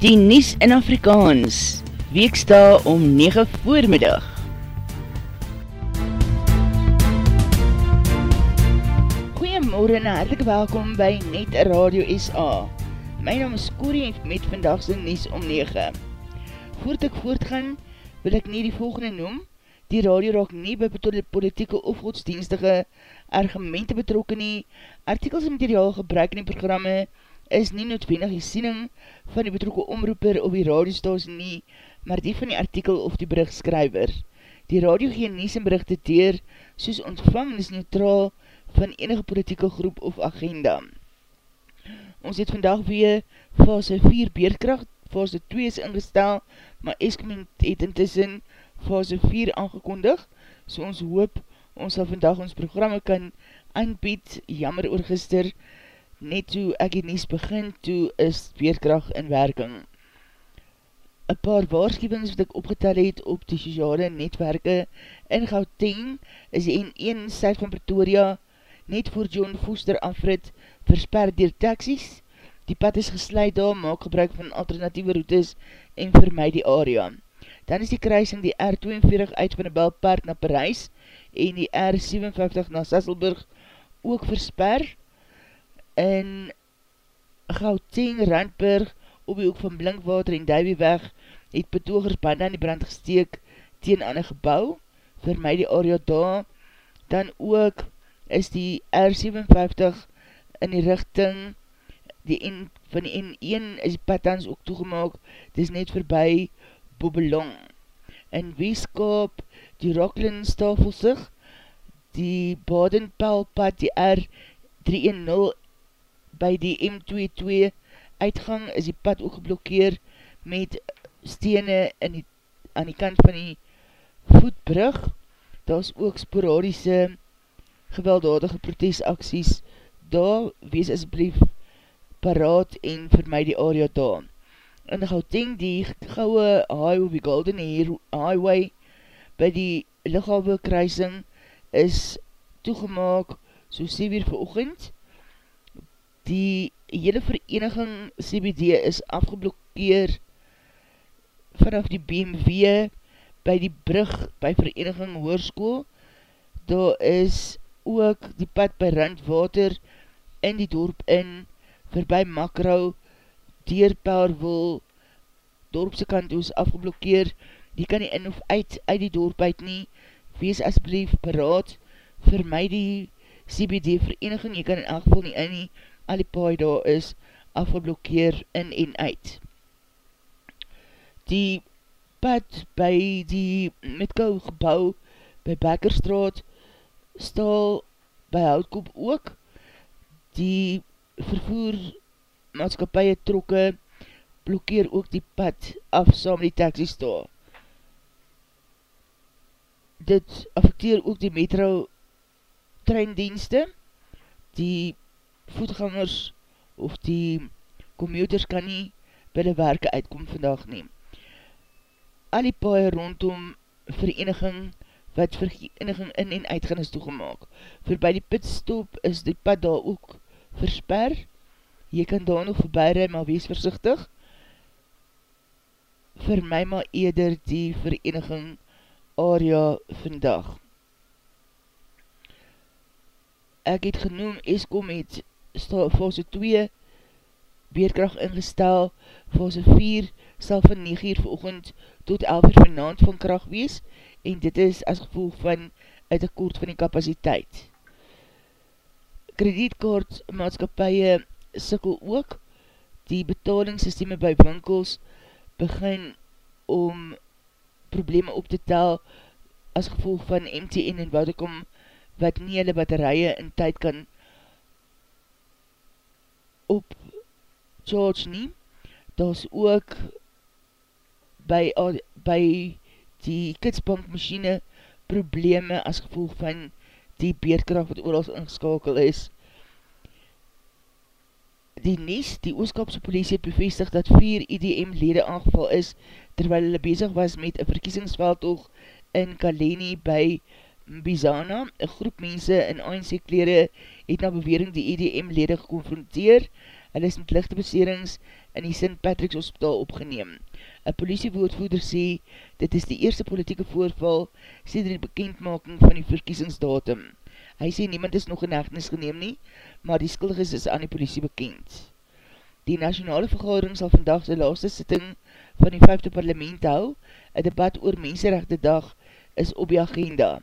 Die Nies in Afrikaans, weeksta om 9 voormiddag. Goeiemorgen en hartelijk welkom by Net Radio SA. My naam is Corrie met vandagse Nies om 9. Voort ek voortgaan, wil ek nie die volgende noem. Die radio raak nie by politieke of godsdienstige argumente betrokken nie. Artikels en materiaal gebruik in die programme is nie noodwendig die siening van die betrokke omroeper of die radiostasie nie, maar die van die artikel of die berichtskryver. Die radio gee nies en berichte deur, soos ontvang is neutraal van enige politieke groep of agenda. Ons het vandag weer fase 4 beerdkracht, fase 2 is ingestel, maar Eskom het intussen fase 4 aangekondig, so ons hoop ons sal vandag ons programme kan aanbied, jammer oor gister, net toe ek die nies begin, toe is weerkracht in werking. Een paar waarschuwings wat ek opgetel het op die sociale netwerke in Gauteng is in een site van Pretoria net voor John Foster afrit versperd dier taxis. Die pad is gesluit daar, maak gebruik van alternatieve routes en vermy die area. Dan is die kruising die R42 uit van die Belpark na Parijs en die R57 na Sasselburg ook versperd in Gauteng, Randburg, op die hoek van Blinkwater en Duivieweg, het betogers band aan die brand gesteek teen aan een gebouw, vir my die area daar, dan ook is die R57 in die richting, die N, van die N1 is die patans ook toegemaak, dit is net voorbij Bobelong. In Weeskap, die Rockland Stafelsig, die Baden-Pelpad, die R310 by die M22 uitgang is die pad ook geblokkeer met stene in die, aan die kant van die voetbrug. Daar is ook sporadische gewelddadige protesaksies. Daar wees asblief paraat en vir my die area daar. In Gauteng die gouwe highway, die Golden Highway by die lichawe kruising is toegemaak so 7 uur vir oogend die hele vereniging CBD is afgeblokkeer vanaf die BMW by die brug by vereniging Hoorskoel. Daar is ook die pad by Randwater in die dorp in, voorbij Makrou, dier Powerwol, dorpse kant is afgeblokkeer, die kan nie in of uit, uit die dorp uit nie, wees asblief paraat, vir my die CBD vereniging, jy kan in elk geval nie in nie, al die paai daar is afgeblokkeer in en uit. Die pad by die Metkou gebouw by Bekkerstraat staal by Houtkop ook die vervoer maatskapie trokke blokkeer ook die pad af saam die taxi staal. Dit affecteer ook die metro treindienste die voetgangers of die commuters kan nie by die werke uitkom vandag neem. Al die paie rondom vereniging wat vereniging in en uitgaan is toegemaak. Voor by die pitstop is die pad daar ook versper. Jy kan daar nog voorbij rij, maar wees versichtig. Vir my maar eerder die vereniging area vandag. Ek het genoem, Eskom het fase 2 beerkracht ingestel, fase 4 sal van 9 uur veroogend tot 11 uur vanavond van kracht wees, en dit is as gevolg van uit akkoord van die kapasiteit. Kredietkaart maatskapie sikkel ook, die betalingssysteme by winkels begin om probleme op te tel as gevolg van MTN en Vodacom wat nie hulle batterije in tyd kan op charge nie. Daar is ook by, by die kitsbank machine probleme as gevolg van die beerdkracht wat oorals ingeskakel is. Die NIS, die Ooskapse politie het bevestig dat vier IDM lede aangeval is terwyl hulle bezig was met een verkiesingsveldtoog in Kaleni by Mbizana. Een groep mense in ANC kleren het na bewering die IDM lede geconfronteer Hulle is met lichte beserings in die St. Patrick's Hospital opgeneem. Een politiewoordvoerder sê, dit is die eerste politieke voorval sê die bekendmaking van die verkiesingsdatum. Hy sê, niemand is nog in hechtenis geneem nie, maar die skuldiges is aan die politie bekend. Die nationale vergadering sal vandag sy laaste sitting van die vijfde parlement hou. Een debat oor menserechte dag is op die agenda.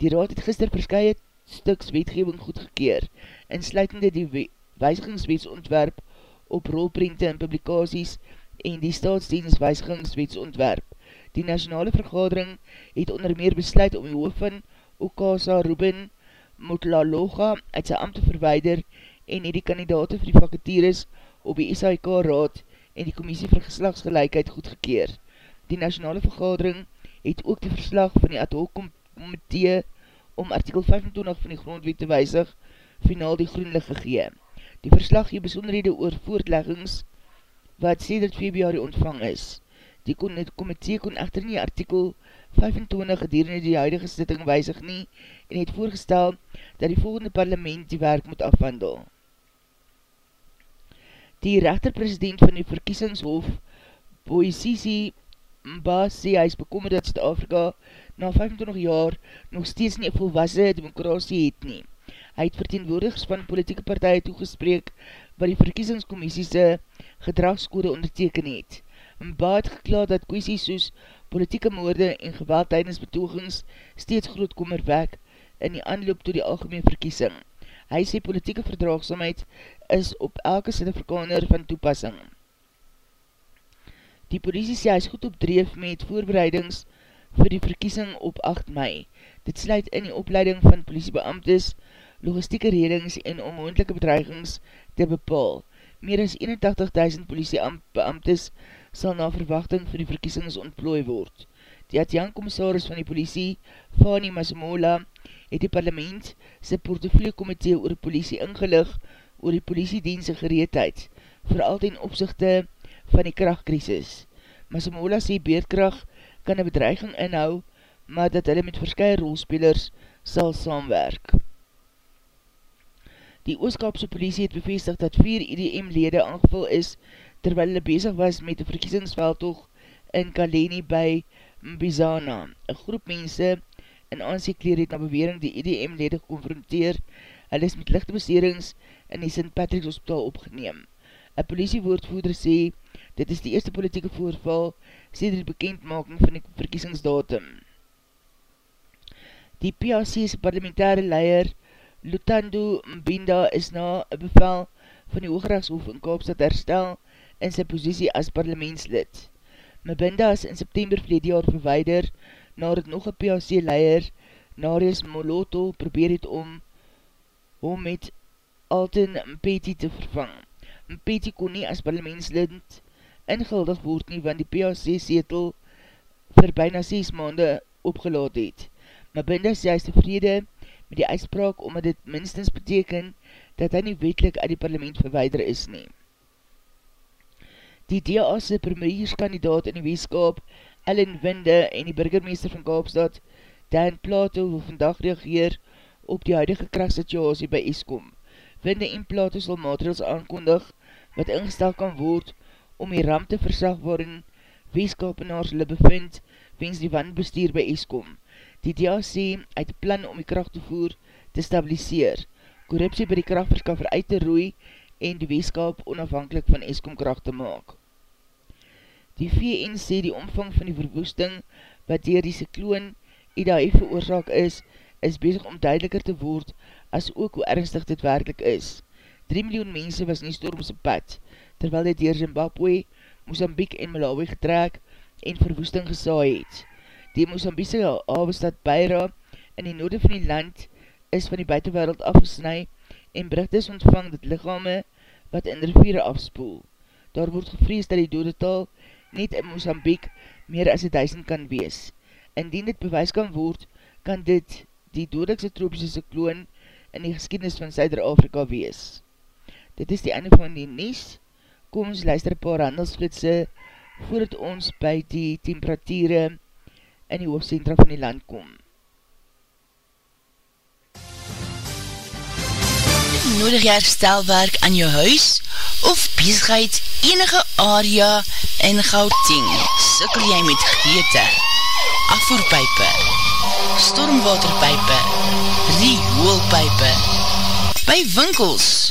Die raad het gister verskye stuks wetgeving goedgekeer, en sluitende die wijzigingswetsontwerp op rolprente en publikaties en die staatsdienst wijzigingswetsontwerp. Die nationale vergadering het onder meer besluit om die hoof van Okasa Ruben Motlaloga uit sy ambt te verweider en het die kandidaten vir die vakatures op die SIK raad en die commissie vir geslagsgelijkheid goedgekeer. Die nationale vergadering het ook die verslag van die ad hoc komitee om artikel 25 van die grondwet te wijzig finaal die groenlig gegee. Die verslag gee besonderhede oor voortleggings wat sedert februari ontvang is. Die komitee kon echter nie artikel 25 gedurende die huidige sitting wijzig nie en het voorgestel dat die volgende parlement die werk moet afwandel. Die rechterpresident van die verkiesingshof, Boisisi Mba, sê hy is bekommer dat Zuid-Afrika na 25 jaar nog steeds nie volwassen demokrasie het nie. Hy het verteenwoordigers van politieke partij toegespreek wat die verkiesingscommissiese gedragskode onderteken het. Mba het geklaar dat kwesties soos politieke moorde en geweld tijdens betogings steeds groot kommer wek in die aanloop to die algemeen verkiesing. Hy sê politieke verdraagsamheid is op elke Sint-Afrikaner van toepassing. Die politie sê hy is goed op dreef met voorbereidings vir die verkiesing op 8 mei. Dit sluit in die opleiding van politiebeamtes, logistieke redings en onmoendelike bedreigings te bepaal. Meer as 81.000 politiebeamtes sal na verwachting vir die verkiesings ontplooi word. Die adjankkommissaris van die politie, Fani Masamola, het die parlement sy portofiekomitee oor politie ingelig oor die politiediense gereedheid, vooral ten opzichte van die krachtkrisis. Masamola sê beerdkracht kan een bedreiging inhou, maar dat hulle met verskye rolspelers sal saamwerk. Die Ooskapse politie het bevestig dat vier IDM-lede aangevul is terwyl hulle bezig was met die verkiesingsveldtoog in Kaleni by Mbizana. Een groep mense in aansiekleer het na bewering die IDM-lede geconfronteer. Hulle is met lichte beserings in die St. Patrick's Hospital opgeneem. Een politiewoordvoerder sê, dit is die eerste politieke voorval sê die bekendmaking van die verkiesingsdatum. Die PAC's parlementaire leier Lutando Mbinda is na een bevel van die Hoogrechtshof in Kaapstad herstel in sy posiesie as parlementslid. Mbinda is in September vleed jaar verweider na het nog een PAC-leier Narius Moloto probeer het om om met Alton Mpeti te vervang. Mpeti kon nie as parlementslid inguldig word nie, want die PAC-setel vir byna 6 maande opgelaat het. Mbinda sê hy is tevrede met die uitspraak omdat dit minstens beteken dat hy nie wetlik uit die parlement verweider is nie. Die DA'se premierskandidaat in die weeskap, Ellen Winde en die burgermeester van Kaapstad, Dan Plato, wil vandag reageer op die huidige krachtsituasie by Eskom. Winde en Plato sal maatregels aankondig wat ingestel kan word om die ramp te versag waarin weeskapenaars hulle bevind wens die wandbestuur by Eskom. Die DAC uit plan om die kracht te voer te stabiliseer, korruptie by die krachtverskaffer uit te roei en die weeskap onafhankelijk van Eskom kracht te maak. Die VN sê die omvang van die verwoesting wat dier die cycloon IDAE veroorzaak is, is bezig om duideliker te word as ook hoe ernstig dit werkelijk is. 3 miljoen mense was in die stormse pad, terwyl dit dier Zimbabwe, Mozambique en Malawi getrek en verwoesting gesaai het. Die Mosambise havenstad Beira in die noorde van die land is van die buitenwereld afgesnui en is ontvang dat lichame wat in riviere afspoel. Daar word gevrees dat die dodetal net in Mosambik meer as die duisend kan wees. Indien dit bewys kan word, kan dit die dodelikse tropische cykloon in die geschiedenis van Zuider-Afrika wees. Dit is die einde van die nies. Kom ons luister paar handelsflitse voordat ons by die temperatuur in die hoofdcentra van die land kom. nodig jy herstelwerk aan jou huis of bezigheid enige area in Gauteng? Sikkel jy met geëte, afvoerpijpe, stormwaterpijpe, rioolpijpe, by winkels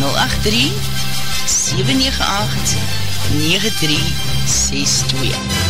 083-798-9362. 083-798-9362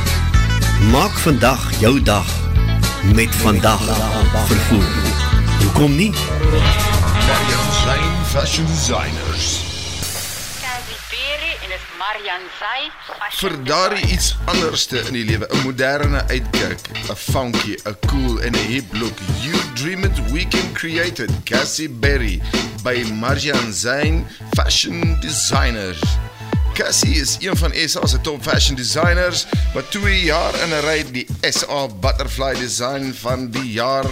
Maak vandag jou dag met vandag vervoer. Hoekom nie? Marian Zain Fashion Designers. Vir daar iets anderste in die lewe, 'n moderne uitkyk, 'n funky, 'n cool en 'n hip look. You dream it, we can create it. Cassie Berry by Marian Zain Fashion Designers. Cassie is een van SA's top fashion designers wat 2 jaar in 'n ry die SA Butterfly Design van die jaar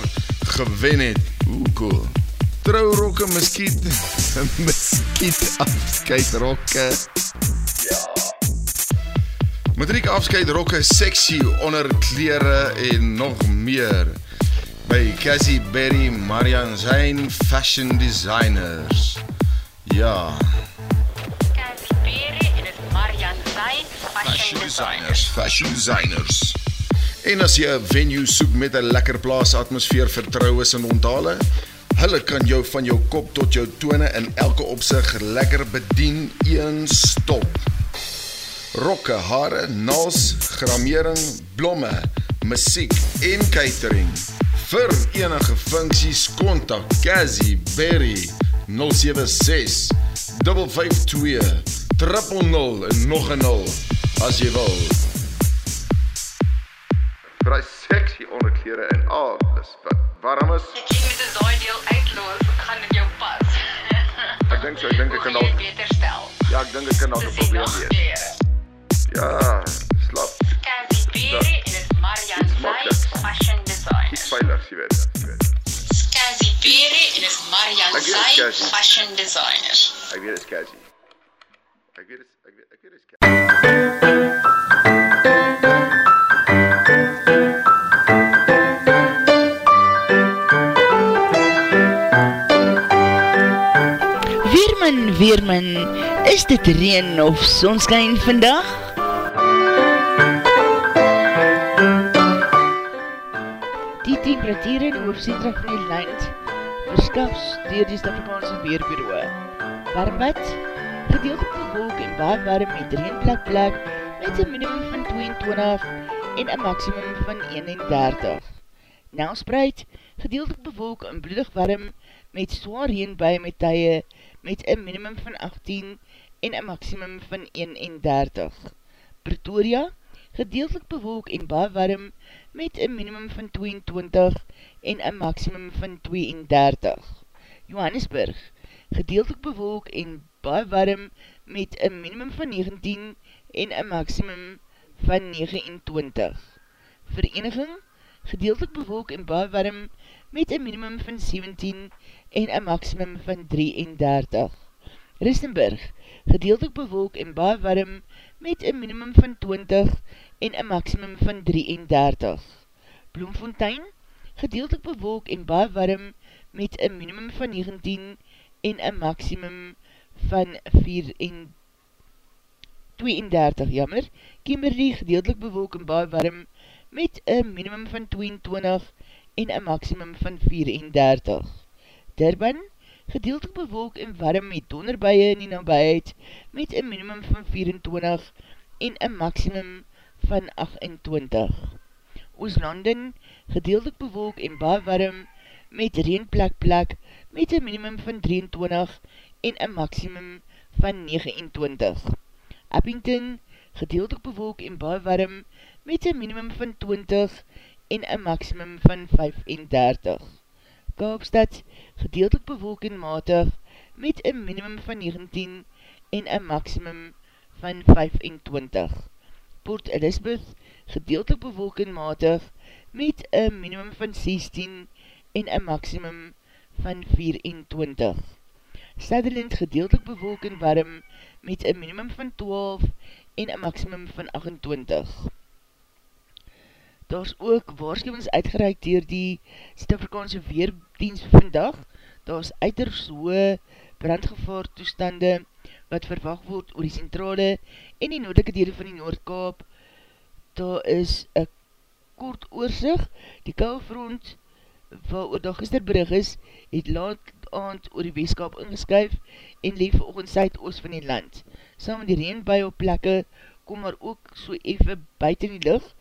gewen het. Hoe cool. Trourokke, muskiet, muskiet afskeidrokke. Ja. Matriek afskeidrokke, sexy onderklere en nog meer by Cassie Berry Marian Zain Fashion Designers. Ja. Fashion designers, fashion designers. En as jy 'n venue soek met 'n lekker plaas atmosfeer, vertroues en onthale, hulle kan jou van jou kop tot jou tone in elke opsig lekker bedien een stop. Rokke, hare, nails, gramering, blomme, musiek en catering. Vir enige funksies kontak Cassie Berry 076 552 triple 0 en nog 'n 0 as jy wil. Vry sexy onderklere en alles wat warm is. Ek sien met 'n daai deel uitloop, gaan dit jou pas. ek dink so, ek dink ek kan dalk beter stel. Ja, ek dink ek kan dalk 'n probleem hê. Ja, slap. Cassie Berry en dit Marian Zeiss fashion design. Dis veilig, jy weet. Cassie Berry en dit Marian Zeiss fashion designer. Ek weet dit is Cassie. Ek weet dis ek weet ek weet dis Weerman, weerman, is dit reën of sonskyn vandag? Die temperatuur in hoofdcentra van die land verskaps dier die Stafrikaanse Weerbureau. Warmbad, gedeeltelik bewolk en baar warm met reenplek plek met een minimum van 22 en een maximum van 31. Nelspreid, gedeeltelik bewolk en bloedig warm met zwaar reenbui met tye met een minimum van 18 en een maximum van 31. Pretoria, gedeeltelik bewolk en baar warm met een minimum van 22 en een maximum van 32. Johannesburg, gedeeltelik bewolk en baar warm met een minimum van 19 en een maximum van 29. Vereniging, gedeeltelik bewolk en baar warm met een minimum van 17 en een maximum van 33. Ristenburg, gedeeltelik bewolk en baar warm met een minimum van 20 en een maximum van 33. Bloemfontein, gedeeltelik bewolk en baar warm met een minimum van 19 en een maximum van 32, jammer. Kimberley, gedeeltelik bewolk en baar warm met een minimum van 22 en een maximum van 34. Durban, gedeeltelik bewolk en warm met donderbuie in die nabijheid met een minimum van 24 en een maximum van 28. Ooslanden, gedeeltelik bewolk en baar warm met reenplek plek met een minimum van 23 en een maximum van 29. Abington, gedeeltelik bewolk en baar warm met een minimum van 20 en een maximum van 35. Kaapstad, gedeeltelik bewolk en matig, met een minimum van 19 en een maximum van 25. Port Elizabeth, gedeeltelik bewolk en matig, met een minimum van 16 en een maximum van 24. Sutherland, gedeeltelik bewolk en warm, met een minimum van 12 en een maximum van 28 daar is ook waarschuwings uitgereik dier die Suid-Afrikaanse Weerdienst vandag. Daar is uiters hoë brandgevaar toestande wat verwacht word oor die centrale en die noordelike dele van die Noordkaap. Daar is een kort oorzicht. Die koufront wat oor dag gister berig is, het laat aand oor die weeskap ingeskuif en leef volgens Zuid-Oost van die land. Samen die reenbui op plekke kom maar ook so even buiten die lucht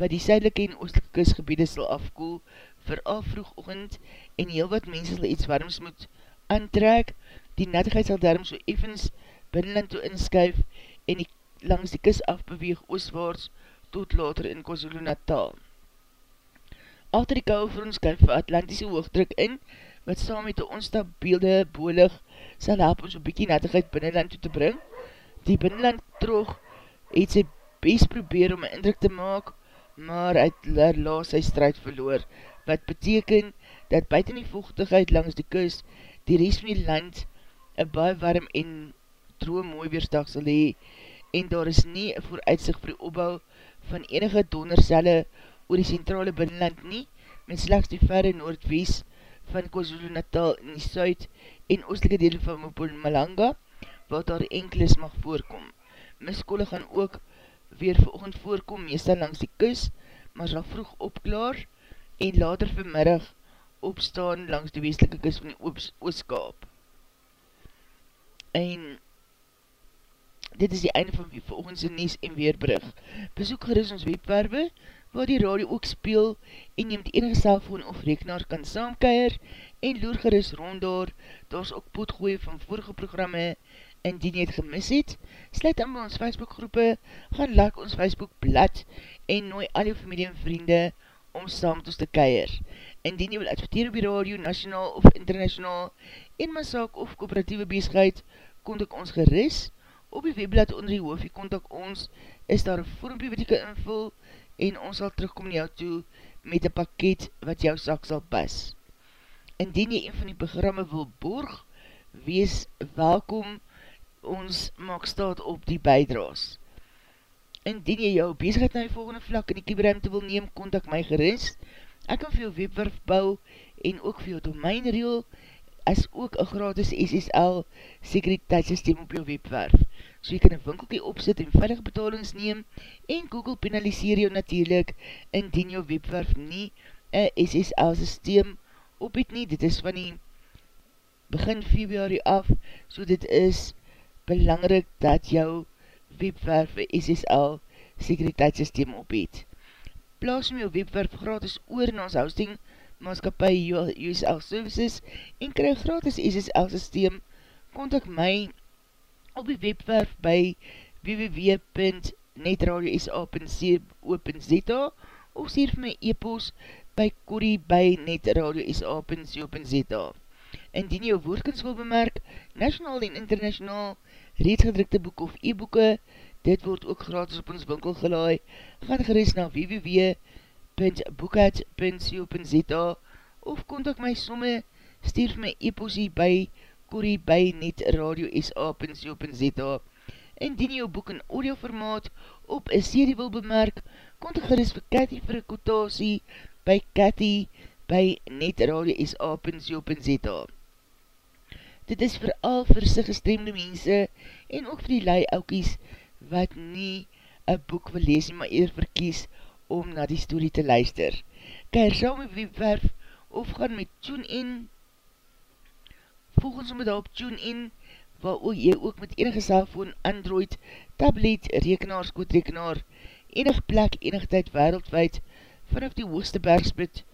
wat die suidelike en oostelike kusgebiede sal afkoel, vooral vroeg oogend en heel wat mense sal iets warms moet aantrek, die nettigheid sal daarom so evens binnenland toe inskuif en die, langs die kus afbeweeg oostwaarts tot later in KwaZulu Natal. Achter die kouwe vir ons skuif vir Atlantische hoogdruk in, wat saam met die onstabielde bolig sal help ons een bykie nettigheid binnenland toe te bring. Die binnenland troog het sy best probeer om een indruk te maak maar het laas sy strijd verloor, wat beteken dat buiten die vochtigheid langs die kus die rest van die land een baie warm en droom mooi weersdag sal hee, en daar is nie een vooruitzicht vir die opbouw van enige dondercelle oor die centrale binnenland nie, met slechts die verre noordwees van KwaZulu Natal in die suid en oostelike deel van Mpumalanga, wat daar enkeles mag voorkom. Miskolle gaan ook weer veroogend voorkom, meestal langs die kus, maar sal vroeg opklaar en later vanmiddag opstaan langs die westelike kus van die ooskaap. En dit is die einde van die volgendse Nies en Weerbrug. Besoek geris ons webwerwe, waar die radio ook speel en jy met enige cellfoon of rekenaar kan saamkeier en loer geris rond daar, daar is ook potgooie van vorige programme Indien jy het gemis het, sluit aan by ons Facebookgroepe, gaan like ons Facebookblad en nooi al jou familie en vriende om saam met ons te keier. Indien jy wil adverteer op die radio, nationaal of internationaal, en my saak of kooperatieve bezigheid, kontak ons geris. Op die webblad onder die hoofie kontak ons, is daar een vormpie wat jy kan invul, en ons sal terugkom na jou toe met een pakket wat jou sak sal pas. Indien jy een van die programme wil borg, wees welkom ons maak staat op die bijdraas. Indien jy jou bezigheid na die volgende vlak in die kieberuimte wil neem, kontak my gerust. Ek kan vir jou webwerf bou en ook vir jou domein reel as ook een gratis SSL sekuriteitssysteem op jou webwerf. So jy kan een winkelkie opzet en veilig betalings neem en Google penaliseer jou natuurlijk indien jou webwerf nie een SSL systeem op het nie. Dit is van die begin februari af, so dit is belangrijk dat jou webwerf een SSL sekuriteitssysteem op het. Plaas my jou webwerf gratis oor in ons hosting maatskapie USL Services en krijg gratis SSL systeem, kontak my op die webwerf by www.netradiosa.co.za of sier vir my e-post by Corrie by netradiosa.co.za Indien jou woordkens wil bemerk, national en international, reeds gedrukte boek of e-boeke, dit word ook gratis op ons winkel gelaai, gaan gerust na www.boekhead.co.za of kontak my somme, stuur my e-posie by Corrie by netradio.sa.co.za Indien jou boek in audioformaat op een serie wil bemerk, kontak gerust vir Cathy vir een kotasie by Cathy by netradio.sa.co.za Dit is vooral vir sy gestremde mense en ook vir die lui oukies wat nie een boek wil lees, maar eerder verkies om na die story te luister. Keir saam met webwerf of gaan met TuneIn volgens om daar op TuneIn waar ook jy ook met enige cellfoon, Android, tablet, rekenaar, skootrekenaar, enig plek, enig tyd wereldwijd vanaf die hoogste bergspit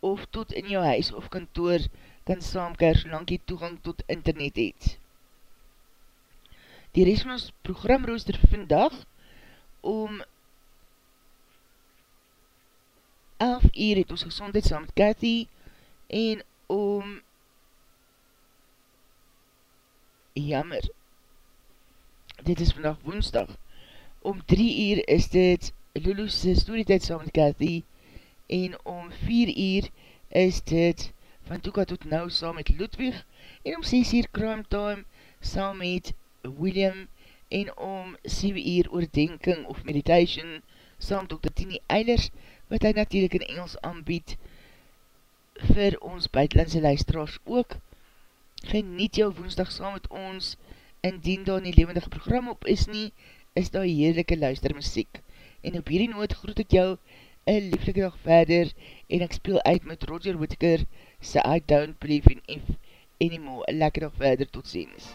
of tot in jou huis of kantoor kan saamkeer solang jy toegang tot internet het. Die rest van ons programrooster vandag om 11 uur het ons gezondheid saam met Cathy en om jammer dit is vandag woensdag om 3 uur is dit Lulu's storytijd saam met Cathy en om 4 uur is dit van Toeka tot nou saam met Ludwig en om 6 uur crime time saam met William en om 7 uur oordenking of meditation saam Dr. Tini Eilers wat hy natuurlijk in Engels aanbied vir ons buitenlandse luisteraars ook. Geniet jou woensdag saam met ons indien daar nie levendige program op is nie, is daar heerlijke luistermuziek. En op hierdie noot groet ek jou een lieflike dag verder en ek speel uit met Roger Whittaker sy I don't believe in if anymore. Een lekker dag verder, tot ziens.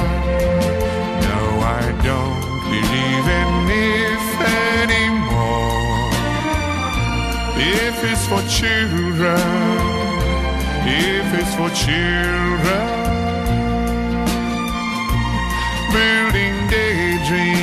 For children, if it's for children, building daydreams.